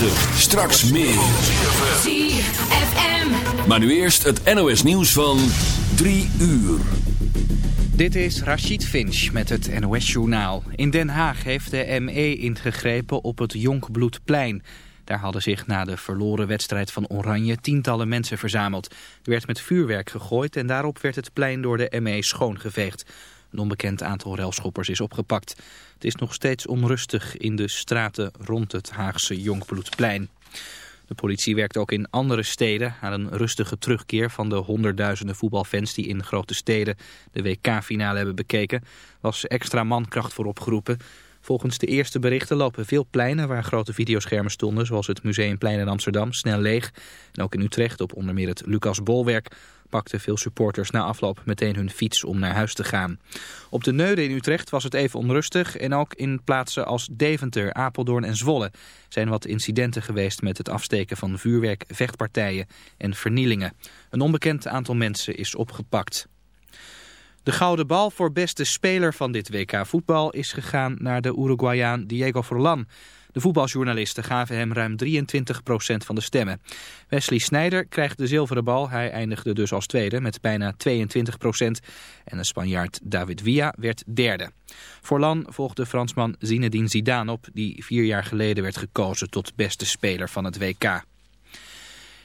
9. Straks meer. ZFM. Maar nu eerst het NOS nieuws van 3 uur. Dit is Rachid Finch met het NOS-journaal. In Den Haag heeft de ME ingegrepen op het Jonkbloedplein. Daar hadden zich na de verloren wedstrijd van Oranje tientallen mensen verzameld. Er werd met vuurwerk gegooid en daarop werd het plein door de ME schoongeveegd. Een onbekend aantal relschoppers is opgepakt. Het is nog steeds onrustig in de straten rond het Haagse Jonkbloedplein. De politie werkt ook in andere steden aan een rustige terugkeer van de honderdduizenden voetbalfans die in grote steden de WK-finale hebben bekeken. Was extra mankracht voor opgeroepen. Volgens de eerste berichten lopen veel pleinen waar grote videoschermen stonden, zoals het Museumplein in Amsterdam, snel leeg. En ook in Utrecht, op onder meer het Lucas Bolwerk, pakten veel supporters na afloop meteen hun fiets om naar huis te gaan. Op de Neude in Utrecht was het even onrustig en ook in plaatsen als Deventer, Apeldoorn en Zwolle zijn wat incidenten geweest met het afsteken van vuurwerk, vechtpartijen en vernielingen. Een onbekend aantal mensen is opgepakt. De gouden bal voor beste speler van dit WK voetbal is gegaan naar de Uruguayaan Diego Forlan. De voetbaljournalisten gaven hem ruim 23% van de stemmen. Wesley Sneijder krijgt de zilveren bal. Hij eindigde dus als tweede met bijna 22%. En de Spanjaard David Villa werd derde. Forlan volgde Fransman Zinedine Zidane op... die vier jaar geleden werd gekozen tot beste speler van het WK.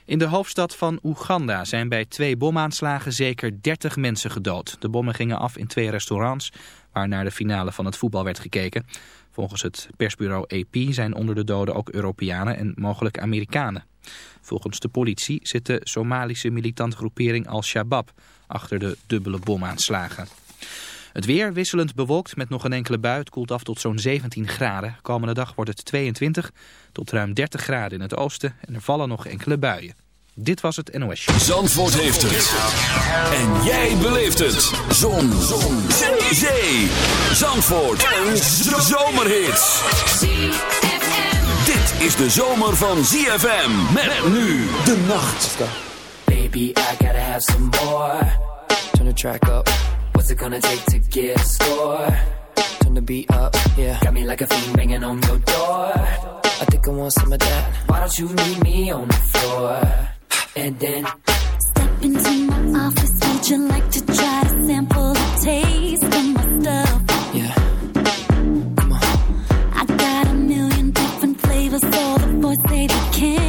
In de hoofdstad van Oeganda zijn bij twee bomaanslagen zeker 30 mensen gedood. De bommen gingen af in twee restaurants waar naar de finale van het voetbal werd gekeken. Volgens het persbureau AP zijn onder de doden ook Europeanen en mogelijk Amerikanen. Volgens de politie zit de Somalische militante groepering Al-Shabaab achter de dubbele bomaanslagen. Het weer wisselend bewolkt met nog een enkele bui. Koelt af tot zo'n 17 graden. Komende dag wordt het 22 tot ruim 30 graden in het oosten en er vallen nog enkele buien. Dit was het NOS Show. Zandvoort heeft het. En jij beleeft het. Zon. Zon. Zee. Zee. Zandvoort. Een zomerhit. Dit is de zomer van ZFM. Met nu de nacht. Baby, I gotta have some more. Turn the track up. What's it gonna take to get a score? Turn the beat up, yeah. Got me like a fiend banging on your door. I think I want some of that. Why don't you meet me on the floor? And then Step into my office, would you like to try to sample the taste of my stuff? Yeah. Come on. I got a million different flavors, so the boys say they can't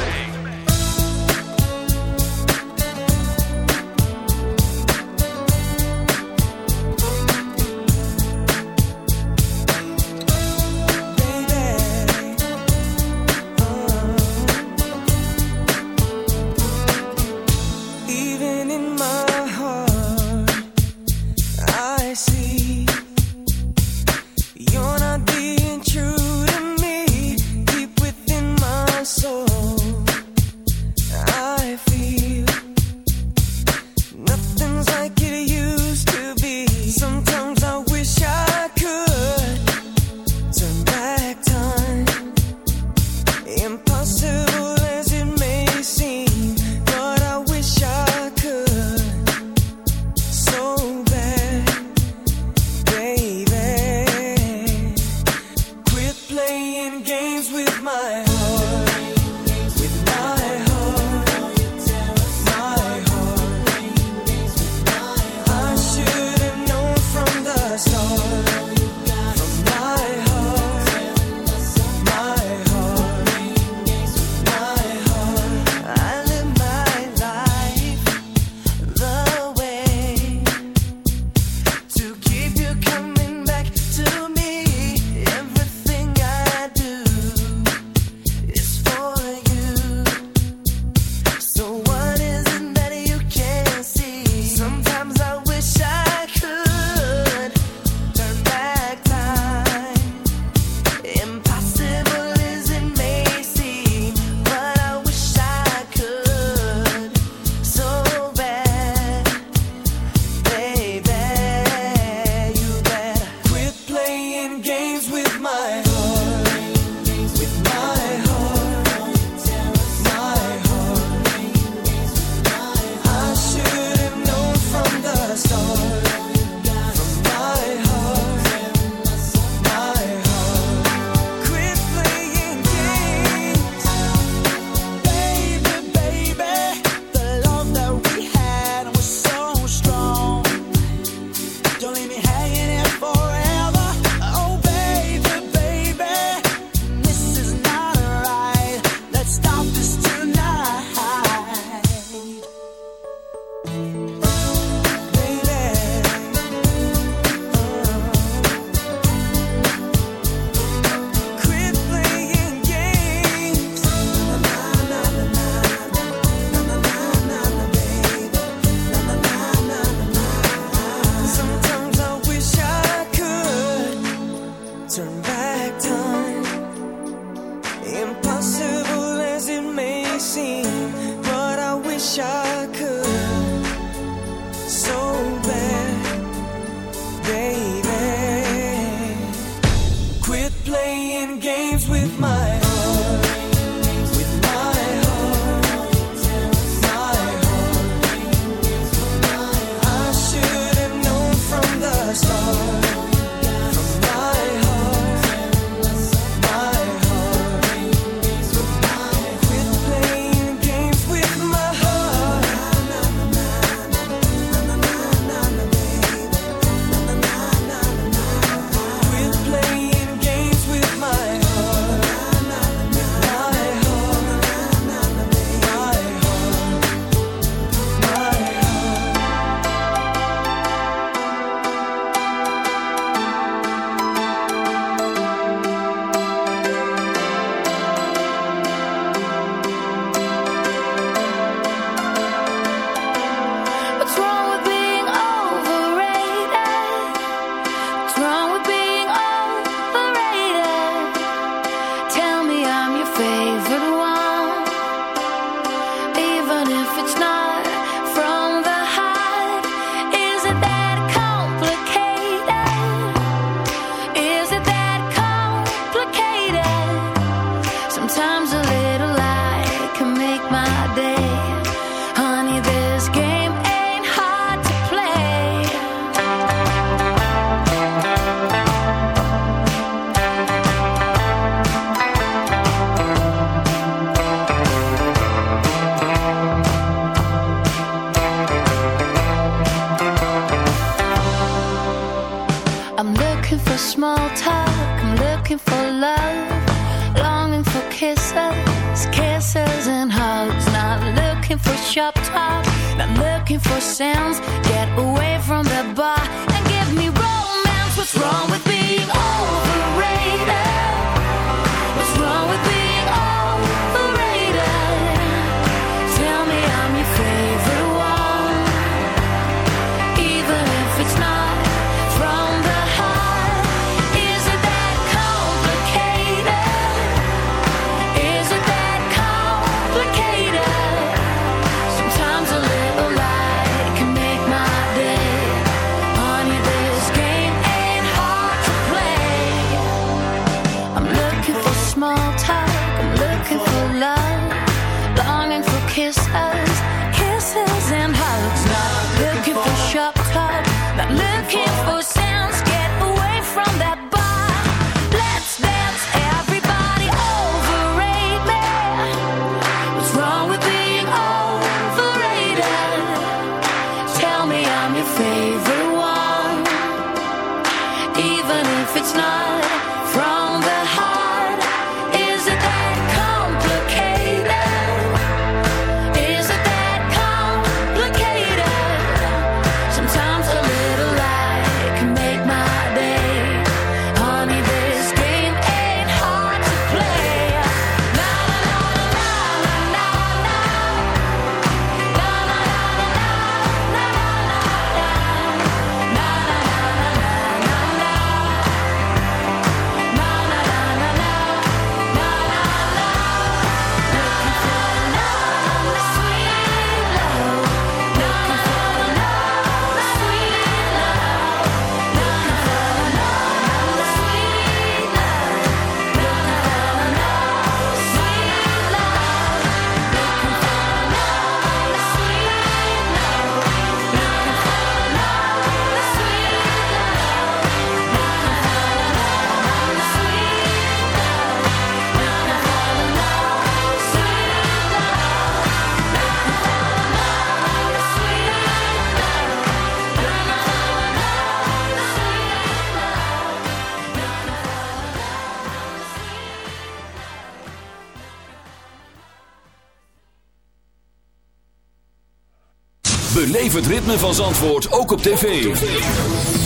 van Zandvoort ook op tv.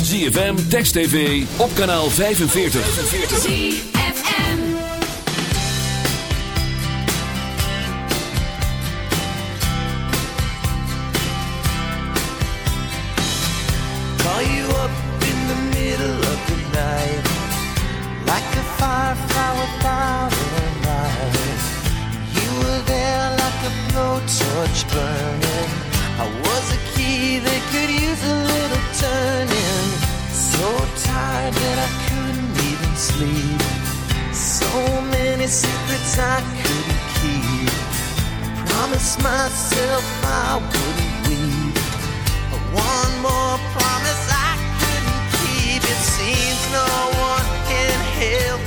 ZFM, Text TV, op kanaal 45. ZFM Call you up in the middle of the night Like a firefly without a light You were there like a blowtorch burning many secrets I couldn't keep. I promised myself I wouldn't weep. One more promise I couldn't keep. It seems no one can help.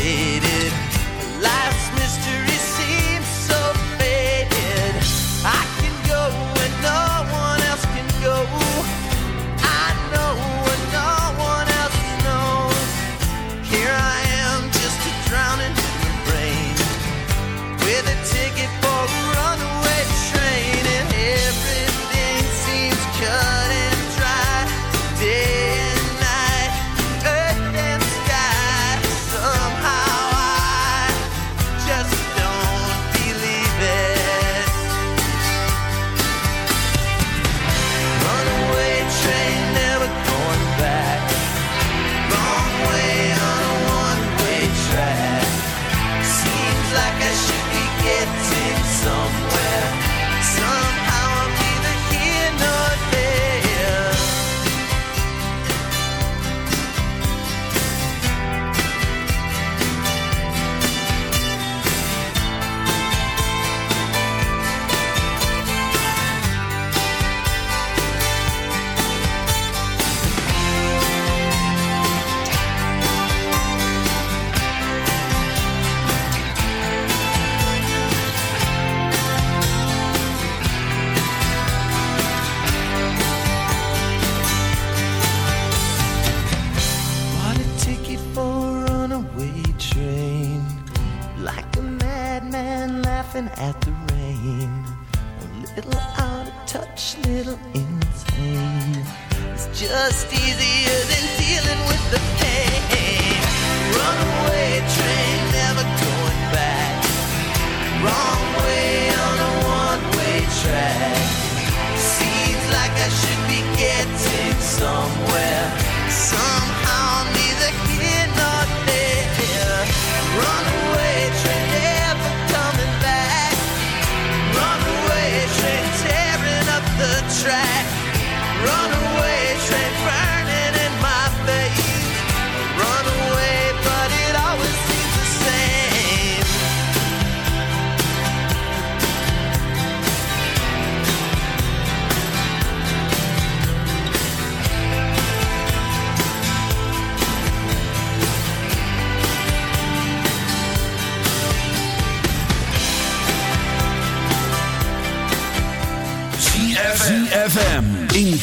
faded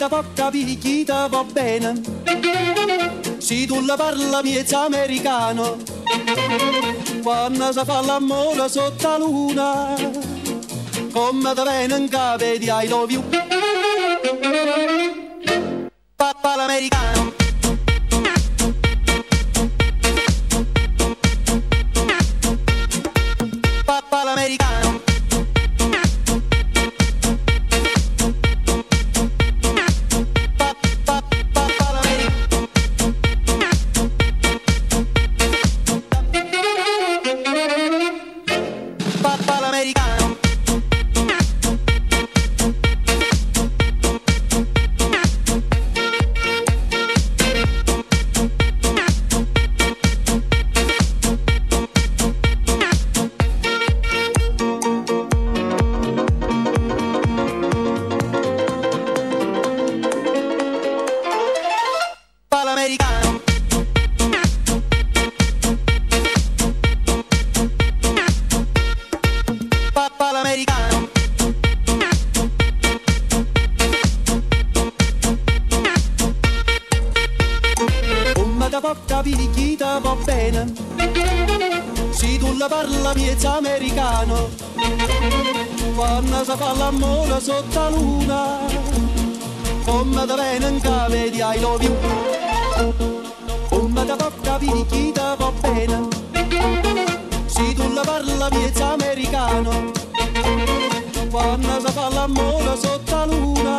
te porta picchita va bene. Se tu la parla miezza americano, quando si fa l'amore sotto la luna, come te viene in capo di I. Come da porta picchita va bene Se tu la parla miezza americano. Quando si fa l'amore sotto la luna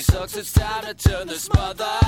sucks, it's time to turn this mother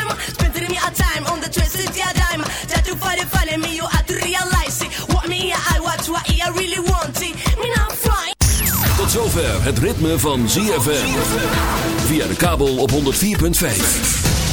Me a time on the twisted yeah, dime. Try to find it, funny me, you have to realize it. What me, I watch, what I really want it. Me, not fine. Tot zover het ritme van ZFM. Via de kabel op 104.5.